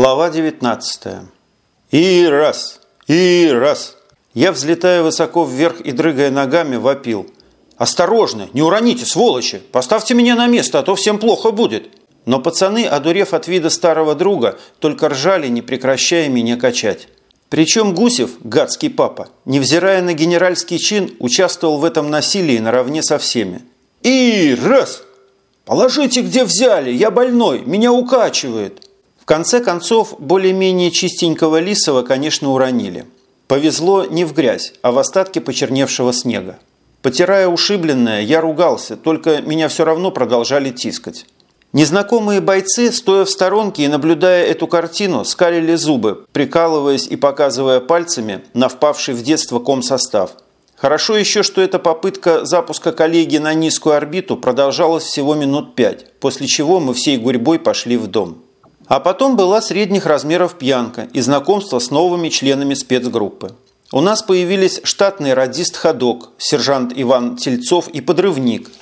Глава 19. И раз, и раз. Я взлетая высоко вверх и дрыгая ногами вопил. «Осторожно, не уроните, сволочи! Поставьте меня на место, а то всем плохо будет!» Но пацаны, одурев от вида старого друга, только ржали, не прекращая меня качать. Причем Гусев, гадский папа, невзирая на генеральский чин, участвовал в этом насилии наравне со всеми. «И раз! Положите, где взяли! Я больной! Меня укачивает!» Конце концов, более-менее чистенького Лисова, конечно, уронили. Повезло не в грязь, а в остатки почерневшего снега. Потирая ушибленное, я ругался, только меня все равно продолжали тискать. Незнакомые бойцы, стоя в сторонке и наблюдая эту картину, скалили зубы, прикалываясь и показывая пальцами на впавший в детство комсостав. Хорошо еще, что эта попытка запуска коллеги на низкую орбиту продолжалась всего минут пять, после чего мы всей гурьбой пошли в дом. А потом была средних размеров пьянка и знакомство с новыми членами спецгруппы. У нас появились штатный радист-ходок, сержант Иван Тельцов и подрывник –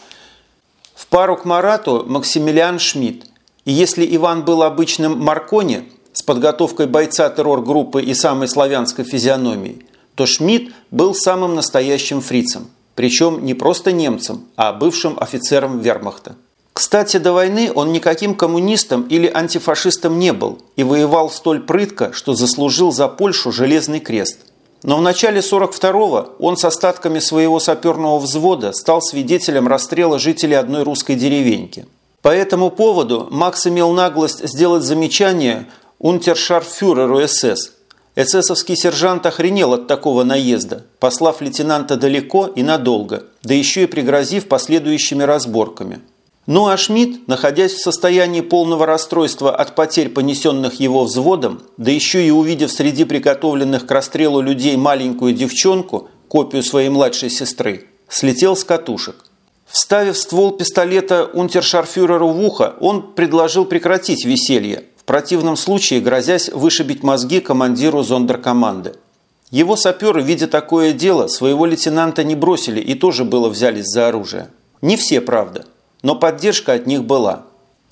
в пару к Марату Максимилиан Шмидт. И если Иван был обычным Маркони с подготовкой бойца террор-группы и самой славянской физиономией, то Шмидт был самым настоящим фрицем. Причем не просто немцем, а бывшим офицером вермахта. Кстати, до войны он никаким коммунистом или антифашистом не был и воевал столь прытко, что заслужил за Польшу Железный крест – но в начале 42-го он с остатками своего саперного взвода стал свидетелем расстрела жителей одной русской деревеньки. По этому поводу Макс имел наглость сделать замечание унтершарфюреру СС. Эсэсовский сержант охренел от такого наезда, послав лейтенанта далеко и надолго, да еще и пригрозив последующими разборками – ну а Шмидт, находясь в состоянии полного расстройства от потерь, понесенных его взводом, да еще и увидев среди приготовленных к расстрелу людей маленькую девчонку, копию своей младшей сестры, слетел с катушек. Вставив ствол пистолета унтершарфюреру в ухо, он предложил прекратить веселье, в противном случае грозясь вышибить мозги командиру зондеркоманды. Его саперы, видя такое дело, своего лейтенанта не бросили и тоже было взялись за оружие. Не все, правда но поддержка от них была.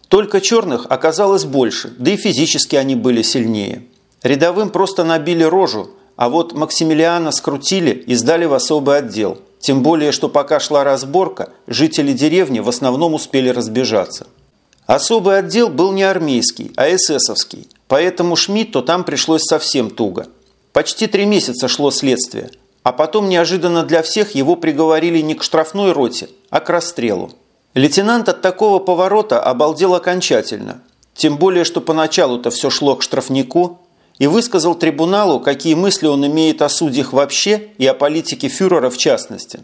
Только черных оказалось больше, да и физически они были сильнее. Рядовым просто набили рожу, а вот Максимилиана скрутили и сдали в особый отдел. Тем более, что пока шла разборка, жители деревни в основном успели разбежаться. Особый отдел был не армейский, а эсэсовский, поэтому Шмидту там пришлось совсем туго. Почти три месяца шло следствие, а потом неожиданно для всех его приговорили не к штрафной роте, а к расстрелу. Лейтенант от такого поворота обалдел окончательно, тем более, что поначалу-то все шло к штрафнику, и высказал трибуналу, какие мысли он имеет о судьях вообще и о политике фюрера в частности.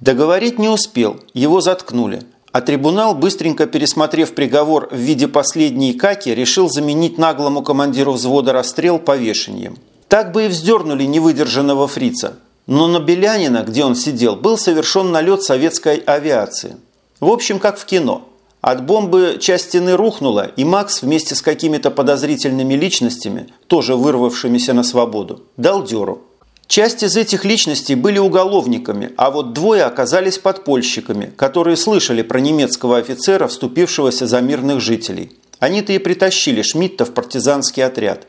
Договорить не успел, его заткнули, а трибунал, быстренько пересмотрев приговор в виде последней каки, решил заменить наглому командиру взвода расстрел повешением. Так бы и вздернули невыдержанного фрица, но на Белянина, где он сидел, был совершен налет советской авиации – в общем, как в кино. От бомбы часть стены рухнула, и Макс вместе с какими-то подозрительными личностями, тоже вырвавшимися на свободу, дал дёру. Часть из этих личностей были уголовниками, а вот двое оказались подпольщиками, которые слышали про немецкого офицера, вступившегося за мирных жителей. Они-то и притащили Шмидта в партизанский отряд.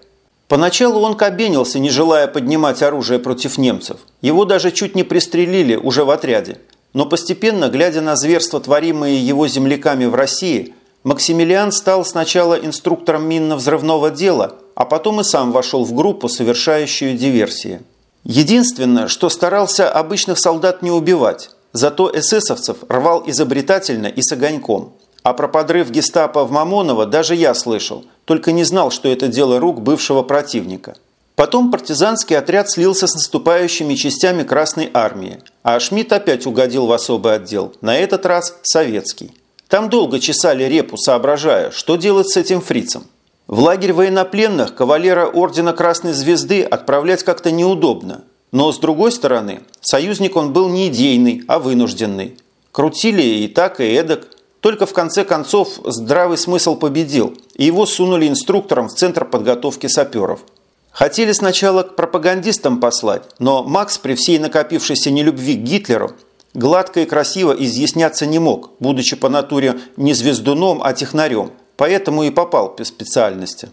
Поначалу он кабенился, не желая поднимать оружие против немцев. Его даже чуть не пристрелили уже в отряде. Но постепенно, глядя на зверства, творимые его земляками в России, Максимилиан стал сначала инструктором минно-взрывного дела, а потом и сам вошел в группу, совершающую диверсии. Единственное, что старался обычных солдат не убивать, зато эсэсовцев рвал изобретательно и с огоньком. А про подрыв гестапо в Мамоново даже я слышал, только не знал, что это дело рук бывшего противника – Потом партизанский отряд слился с наступающими частями Красной Армии, а Шмидт опять угодил в особый отдел, на этот раз советский. Там долго чесали репу, соображая, что делать с этим фрицем. В лагерь военнопленных кавалера Ордена Красной Звезды отправлять как-то неудобно. Но, с другой стороны, союзник он был не идейный, а вынужденный. Крутили и так, и эдак. Только в конце концов здравый смысл победил, и его сунули инструктором в Центр подготовки саперов – Хотели сначала к пропагандистам послать, но Макс при всей накопившейся нелюбви к Гитлеру гладко и красиво изъясняться не мог, будучи по натуре не звездуном, а технарем, поэтому и попал по специальности.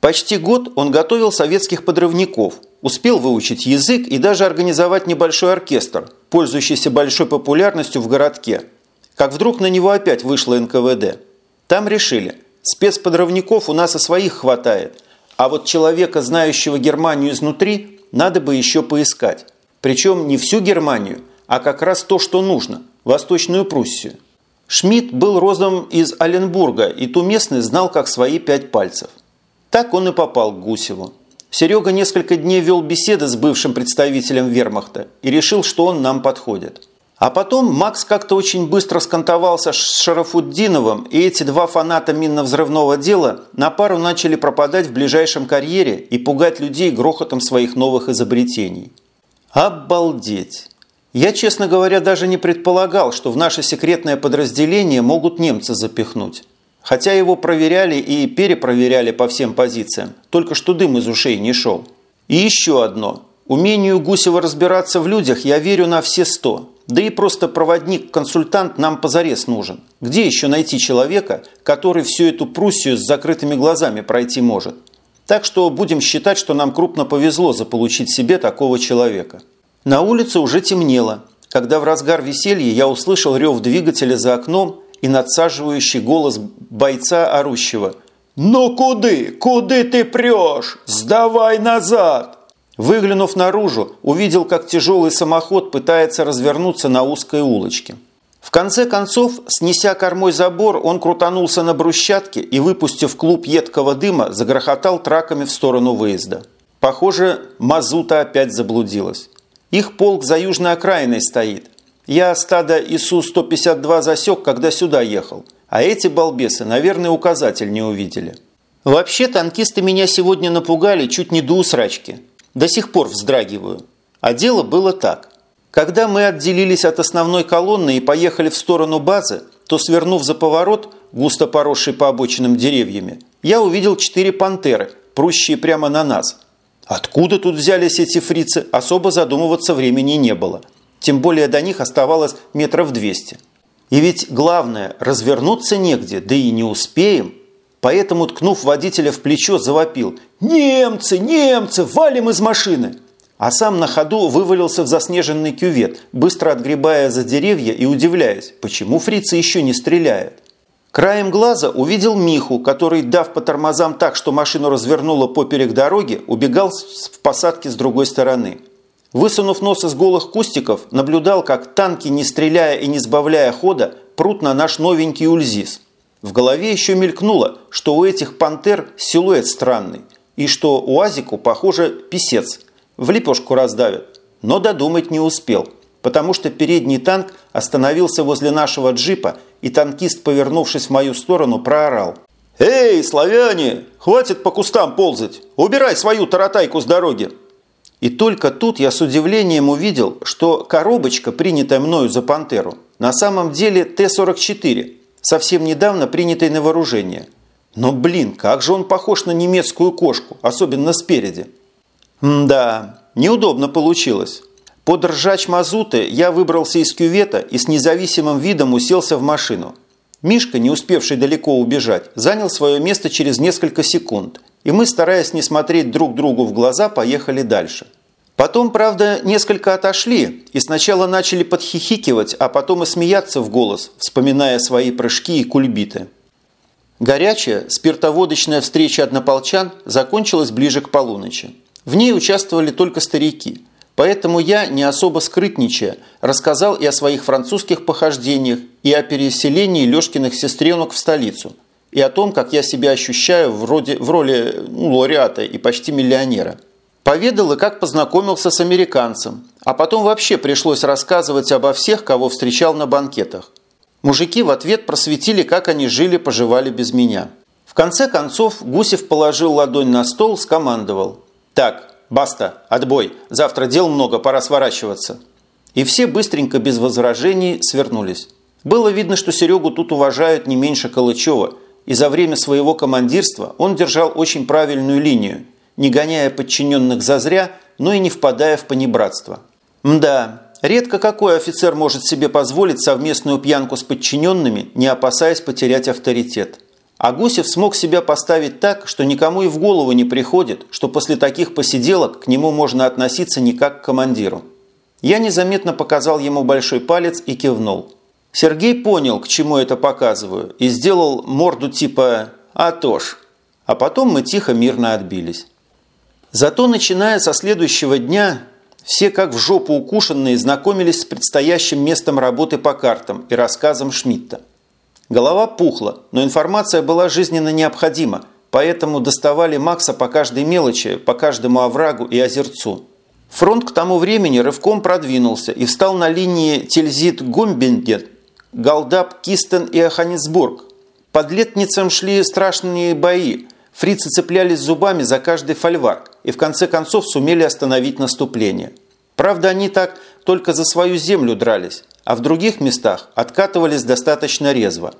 Почти год он готовил советских подрывников, успел выучить язык и даже организовать небольшой оркестр, пользующийся большой популярностью в городке. Как вдруг на него опять вышло НКВД. Там решили, спецподрывников у нас и своих хватает, а вот человека, знающего Германию изнутри, надо бы еще поискать. Причем не всю Германию, а как раз то, что нужно – Восточную Пруссию. Шмидт был родом из Оленбурга и ту местность знал как свои пять пальцев. Так он и попал к Гусеву. Серега несколько дней вел беседы с бывшим представителем вермахта и решил, что он нам подходит. А потом Макс как-то очень быстро скантовался с Шарафуддиновым, и эти два фаната минно-взрывного дела на пару начали пропадать в ближайшем карьере и пугать людей грохотом своих новых изобретений. Обалдеть! Я, честно говоря, даже не предполагал, что в наше секретное подразделение могут немцы запихнуть. Хотя его проверяли и перепроверяли по всем позициям, только что дым из ушей не шел. И еще одно. Умению Гусева разбираться в людях я верю на все сто. Да и просто проводник-консультант нам позарез нужен. Где еще найти человека, который всю эту Пруссию с закрытыми глазами пройти может? Так что будем считать, что нам крупно повезло заполучить себе такого человека. На улице уже темнело, когда в разгар веселья я услышал рев двигателя за окном и надсаживающий голос бойца орущего. «Ну куды? Куды ты прешь? Сдавай назад!» Выглянув наружу, увидел, как тяжелый самоход пытается развернуться на узкой улочке. В конце концов, снеся кормой забор, он крутанулся на брусчатке и, выпустив клуб едкого дыма, загрохотал траками в сторону выезда. Похоже, мазута опять заблудилась. Их полк за южной окраиной стоит. Я стадо ИСУ-152 засек, когда сюда ехал. А эти балбесы, наверное, указатель не увидели. Вообще, танкисты меня сегодня напугали чуть не до усрачки. До сих пор вздрагиваю. А дело было так. Когда мы отделились от основной колонны и поехали в сторону базы, то, свернув за поворот, густо поросший по обочинам деревьями, я увидел четыре пантеры, прущие прямо на нас. Откуда тут взялись эти фрицы, особо задумываться времени не было. Тем более до них оставалось метров двести. И ведь главное, развернуться негде, да и не успеем – Поэтому, ткнув водителя в плечо, завопил «Немцы! Немцы! Валим из машины!» А сам на ходу вывалился в заснеженный кювет, быстро отгребая за деревья и удивляясь, почему фрицы еще не стреляют. Краем глаза увидел Миху, который, дав по тормозам так, что машину развернуло поперек дороги, убегал в посадке с другой стороны. Высунув нос из голых кустиков, наблюдал, как танки, не стреляя и не сбавляя хода, прут на наш новенький Ульзис – в голове еще мелькнуло, что у этих пантер силуэт странный, и что у Азику, похоже, писец. В лепешку раздавят. Но додумать не успел, потому что передний танк остановился возле нашего джипа, и танкист, повернувшись в мою сторону, проорал. «Эй, славяне! Хватит по кустам ползать! Убирай свою таратайку с дороги!» И только тут я с удивлением увидел, что коробочка, принятая мною за «Пантеру», на самом деле Т-44, совсем недавно принятый на вооружение. Но, блин, как же он похож на немецкую кошку, особенно спереди. М да, неудобно получилось. Под ржач мазуты я выбрался из кювета и с независимым видом уселся в машину. Мишка, не успевший далеко убежать, занял свое место через несколько секунд, и мы, стараясь не смотреть друг другу в глаза, поехали дальше. Потом, правда, несколько отошли и сначала начали подхихикивать, а потом и смеяться в голос, вспоминая свои прыжки и кульбиты. Горячая спиртоводочная встреча однополчан закончилась ближе к полуночи. В ней участвовали только старики, поэтому я, не особо скрытничая, рассказал и о своих французских похождениях, и о переселении Лешкиных сестренок в столицу, и о том, как я себя ощущаю вроде, в роли ну, лауреата и почти миллионера – Поведал и как познакомился с американцем, а потом вообще пришлось рассказывать обо всех, кого встречал на банкетах. Мужики в ответ просветили, как они жили-поживали без меня. В конце концов Гусев положил ладонь на стол, скомандовал. «Так, баста, отбой, завтра дел много, пора сворачиваться». И все быстренько, без возражений, свернулись. Было видно, что Серегу тут уважают не меньше Калычева, и за время своего командирства он держал очень правильную линию – не гоняя подчиненных зазря, но и не впадая в понебратство. Мда, редко какой офицер может себе позволить совместную пьянку с подчиненными, не опасаясь потерять авторитет. А Гусев смог себя поставить так, что никому и в голову не приходит, что после таких посиделок к нему можно относиться не как к командиру. Я незаметно показал ему большой палец и кивнул. Сергей понял, к чему это показываю, и сделал морду типа «А то ж». А потом мы тихо мирно отбились. Зато, начиная со следующего дня, все как в жопу укушенные знакомились с предстоящим местом работы по картам и рассказам Шмидта. Голова пухла, но информация была жизненно необходима, поэтому доставали Макса по каждой мелочи, по каждому оврагу и озерцу. Фронт к тому времени рывком продвинулся и встал на линии Тильзит-Гумбингет, Галдап, Кистен и Аханисбург. Под летницам шли страшные бои, Фрицы цеплялись зубами за каждый фольварк и в конце концов сумели остановить наступление. Правда, они так только за свою землю дрались, а в других местах откатывались достаточно резво.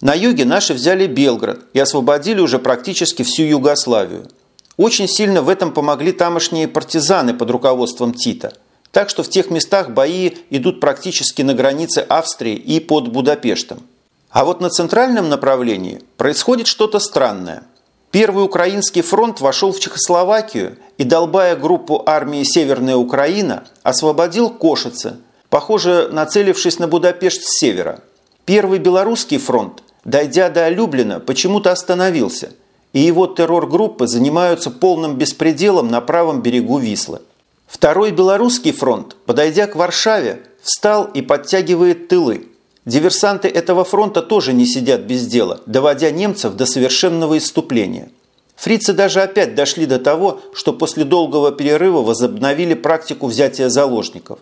На юге наши взяли Белград и освободили уже практически всю Югославию. Очень сильно в этом помогли тамошние партизаны под руководством Тита. Так что в тех местах бои идут практически на границе Австрии и под Будапештом. А вот на центральном направлении происходит что-то странное – Первый Украинский фронт вошел в Чехословакию и, долбая группу армии «Северная Украина», освободил Кошице, похоже, нацелившись на Будапешт с севера. Первый Белорусский фронт, дойдя до Люблина, почему-то остановился, и его террор-группы занимаются полным беспределом на правом берегу Вислы. Второй Белорусский фронт, подойдя к Варшаве, встал и подтягивает тылы – Диверсанты этого фронта тоже не сидят без дела, доводя немцев до совершенного иступления. Фрицы даже опять дошли до того, что после долгого перерыва возобновили практику взятия заложников.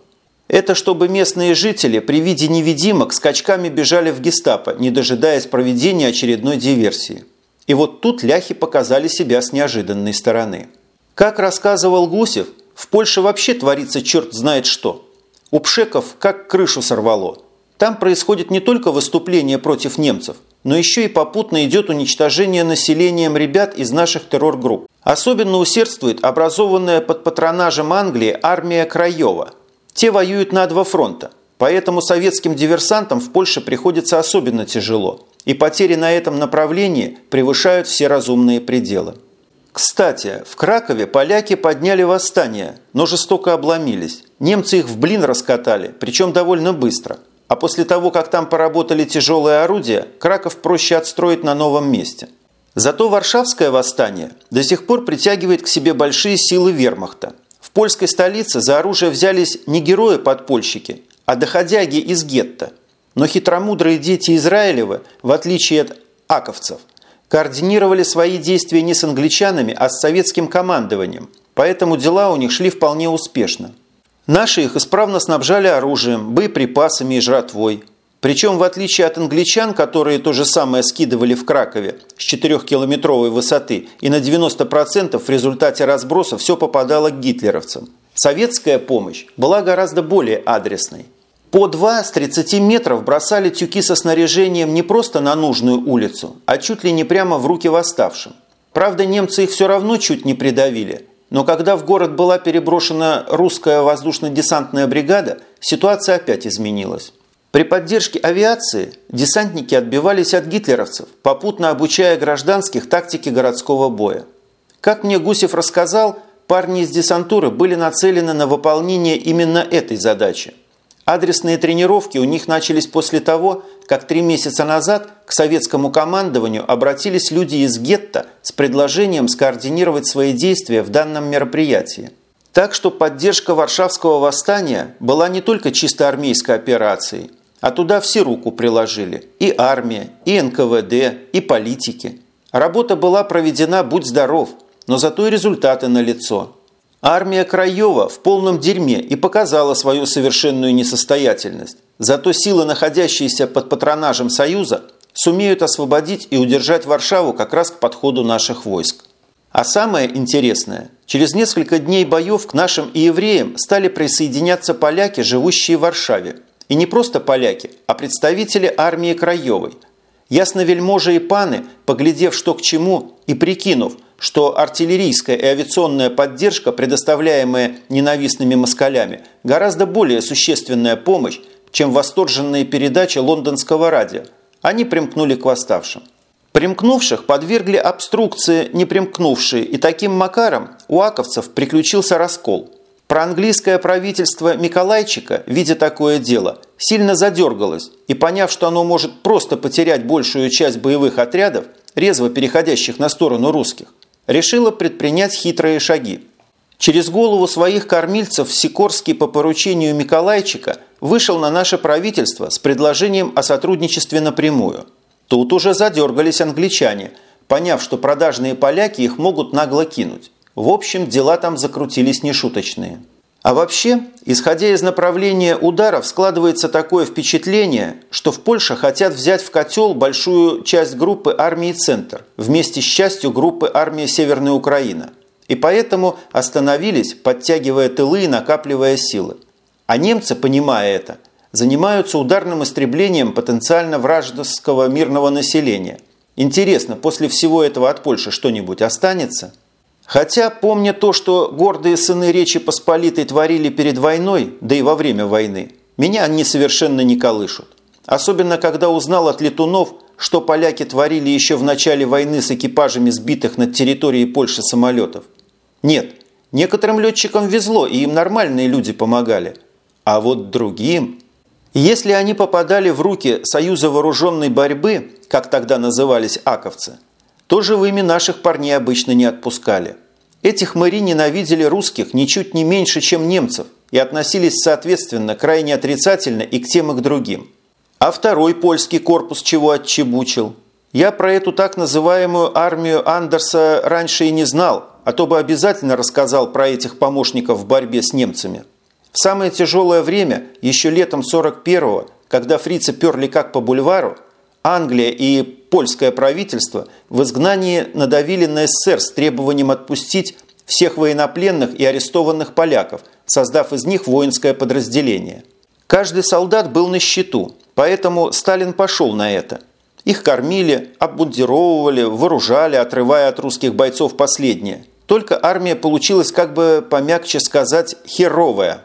Это чтобы местные жители при виде невидимок скачками бежали в гестапо, не дожидаясь проведения очередной диверсии. И вот тут ляхи показали себя с неожиданной стороны. Как рассказывал Гусев, в Польше вообще творится черт знает что. У пшеков как крышу сорвало – там происходит не только выступление против немцев, но еще и попутно идет уничтожение населением ребят из наших террор-групп. Особенно усердствует образованная под патронажем Англии армия Краева. Те воюют на два фронта, поэтому советским диверсантам в Польше приходится особенно тяжело, и потери на этом направлении превышают все разумные пределы. Кстати, в Кракове поляки подняли восстание, но жестоко обломились. Немцы их в блин раскатали, причем довольно быстро – а после того, как там поработали тяжелые орудия, Краков проще отстроить на новом месте. Зато Варшавское восстание до сих пор притягивает к себе большие силы вермахта. В польской столице за оружие взялись не герои-подпольщики, а доходяги из гетто. Но хитромудрые дети Израилевы, в отличие от аковцев, координировали свои действия не с англичанами, а с советским командованием, поэтому дела у них шли вполне успешно. Наши их исправно снабжали оружием, боеприпасами и жратвой. Причем, в отличие от англичан, которые то же самое скидывали в Кракове с 4-километровой высоты, и на 90% в результате разброса все попадало к гитлеровцам, советская помощь была гораздо более адресной. По два с 30 метров бросали тюки со снаряжением не просто на нужную улицу, а чуть ли не прямо в руки восставшим. Правда, немцы их все равно чуть не придавили – но когда в город была переброшена русская воздушно-десантная бригада, ситуация опять изменилась. При поддержке авиации десантники отбивались от гитлеровцев, попутно обучая гражданских тактике городского боя. Как мне Гусев рассказал, парни из десантуры были нацелены на выполнение именно этой задачи. Адресные тренировки у них начались после того, как три месяца назад к советскому командованию обратились люди из гетто с предложением скоординировать свои действия в данном мероприятии. Так что поддержка Варшавского восстания была не только чисто армейской операцией, а туда все руку приложили – и армия, и НКВД, и политики. Работа была проведена «Будь здоров», но зато и результаты налицо – Армия Краева в полном дерьме и показала свою совершенную несостоятельность. Зато силы, находящиеся под патронажем Союза, сумеют освободить и удержать Варшаву как раз к подходу наших войск. А самое интересное, через несколько дней боев к нашим и евреям стали присоединяться поляки, живущие в Варшаве. И не просто поляки, а представители армии Краевой. Ясновельможи и паны, поглядев что к чему и прикинув – что артиллерийская и авиационная поддержка, предоставляемая ненавистными москалями, гораздо более существенная помощь, чем восторженные передачи лондонского радио. Они примкнули к восставшим. Примкнувших подвергли обструкции непримкнувшие, и таким макаром у аковцев приключился раскол. Проанглийское правительство Миколайчика, видя такое дело, сильно задергалось и, поняв, что оно может просто потерять большую часть боевых отрядов, резво переходящих на сторону русских, решило предпринять хитрые шаги. Через голову своих кормильцев Сикорский по поручению Миколайчика вышел на наше правительство с предложением о сотрудничестве напрямую. Тут уже задергались англичане, поняв, что продажные поляки их могут нагло кинуть. В общем, дела там закрутились нешуточные. А вообще, исходя из направления ударов, складывается такое впечатление, что в Польше хотят взять в котел большую часть группы армии «Центр» вместе с частью группы армии «Северная Украина» и поэтому остановились, подтягивая тылы и накапливая силы. А немцы, понимая это, занимаются ударным истреблением потенциально вражеского мирного населения. Интересно, после всего этого от Польши что-нибудь останется? Хотя, помня то, что гордые сыны Речи Посполитой творили перед войной, да и во время войны, меня они совершенно не колышут. Особенно, когда узнал от летунов, что поляки творили еще в начале войны с экипажами сбитых над территорией Польши самолетов. Нет, некоторым летчикам везло, и им нормальные люди помогали. А вот другим... Если они попадали в руки Союза вооруженной борьбы, как тогда назывались аковцы, то живыми наших парней обычно не отпускали. Этих мэри ненавидели русских ничуть не меньше, чем немцев, и относились, соответственно, крайне отрицательно и к тем, и к другим. А второй польский корпус чего отчебучил? Я про эту так называемую армию Андерса раньше и не знал, а то бы обязательно рассказал про этих помощников в борьбе с немцами. В самое тяжелое время, еще летом 41-го, когда фрицы перли как по бульвару, Англия и польское правительство в изгнании надавили на СССР с требованием отпустить всех военнопленных и арестованных поляков, создав из них воинское подразделение. Каждый солдат был на счету, поэтому Сталин пошел на это. Их кормили, обмундировывали, вооружали, отрывая от русских бойцов последнее. Только армия получилась, как бы помягче сказать, херовая.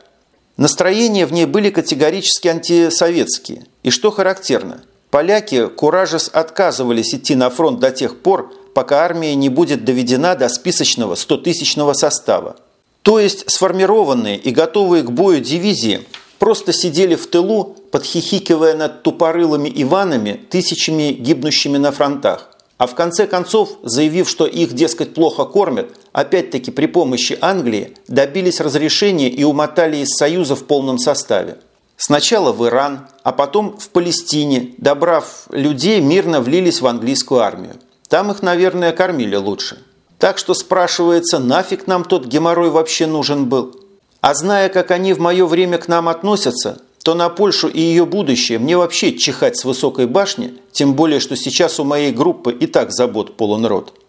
Настроения в ней были категорически антисоветские. И что характерно, поляки куражес отказывались идти на фронт до тех пор, пока армия не будет доведена до списочного 100-тысячного состава. То есть сформированные и готовые к бою дивизии просто сидели в тылу, подхихикивая над тупорылыми Иванами, тысячами гибнущими на фронтах. А в конце концов, заявив, что их, дескать, плохо кормят, опять-таки при помощи Англии добились разрешения и умотали из Союза в полном составе. Сначала в Иран, а потом в Палестине, добрав людей, мирно влились в английскую армию. Там их, наверное, кормили лучше. Так что спрашивается, нафиг нам тот геморрой вообще нужен был? А зная, как они в мое время к нам относятся, то на Польшу и ее будущее мне вообще чихать с высокой башни, тем более, что сейчас у моей группы и так забот полон рот.